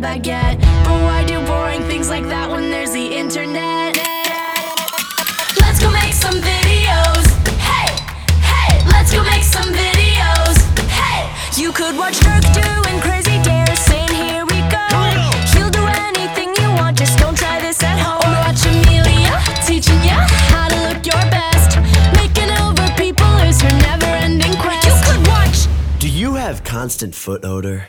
swing eating a baguette. But oh, why do boring things like that when there's the internet? Let's go make some videos. Hey, hey, let's go make some videos. Hey, you could watch Dirk doing crazy dares, saying here we go. He'll do anything you want, just don't try this at home. Or watch Amelia teaching you how to look your best. Making over people is her never-ending quest. You could watch. Do you have constant foot odor?